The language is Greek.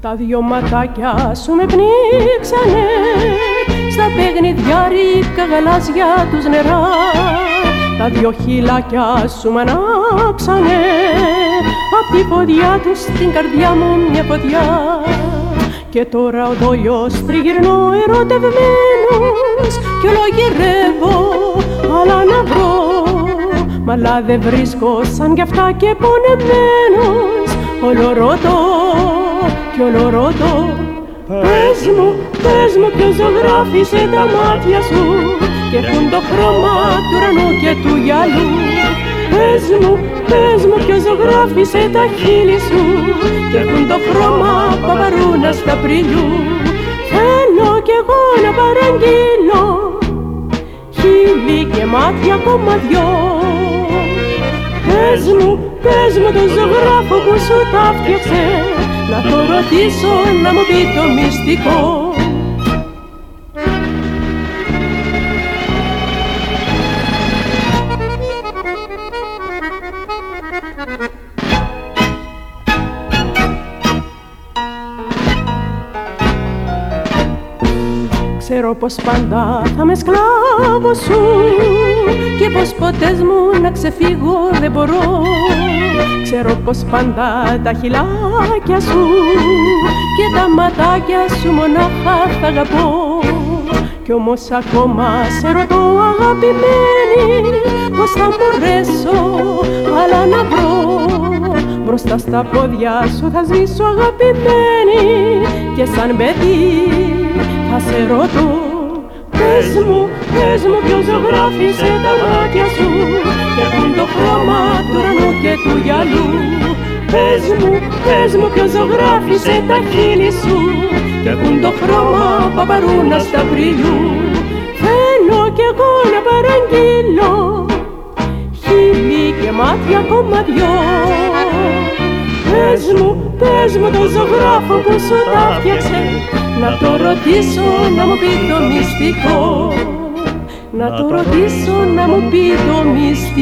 Τα δυο ματάκια σου με πνίξανε. Στα παιχνιδιάρικα γαλάζια τους νερά. Τα δυο χειλάκια σου με ανάψανε. Απ' τη ποδιά τους στην καρδιά μου μια φωτιά. Και τώρα ο δόλιος τριγυρνώ ερωτευμένος. Κι όλο γυρεύω, αλλά να βρω. Μ' αλλά δεν βρίσκω σαν κι αυτά και πονεμένος. Όλο ρωτώ κι όλο ρωτώ Πες μου, πες μου ποιος ζωγράφισε τα μάτια σου Και έχουν το χρώμα του ουρανού και του γυαλού. Πες μου, πες μου ποιος ζωγράφισε τα χείλη σου Και έχουν το χρώμα παπαρούνας στα πριλιού Θέλω κι εγώ να παραγγείλω Χείλη και μάτια ακόμα δυο Πες μου, πες μου τον ζωγράφο που σου τα φτιάξε Να το ρωτήσω να μου πει το μυστικό. Ξέρω πως πάντα θα με σκλάβω σου Και πως ποτέ μου να ξεφύγω δεν μπορώ Ξέρω πως πάντα τα χυλάκια σου Και τα ματάκια σου μονάχα θα αγαπώ. Κι όμως ακόμα σε ρωτώ αγαπημένη Πως θα μπορέσω άλλα να βρω. Μπροστά στα πόδια σου θα ζήσω αγαπημένη Και σαν παιδί θα σε ρωτώ. Πες μου, πες μου ποιος ζωγράφισε τα μάτια σου Και έχουν το χρώμα του ουρανού και του γυαλού Πες μου, πες μου ποιος ζωγράφισε τα χείλη σου Και έχουν το χρώμα παπαρούνας στα πριλιού Θέλω κι εγώ να παραγγείλω Χείλη και μάτια ακόμα δυο Πες μου, πες μου τον ζωγράφο που σου τα φτιάξε να το ρωτήσω να μου πει το μυστικό. Να το ρωτήσω να μου πει το μυστικό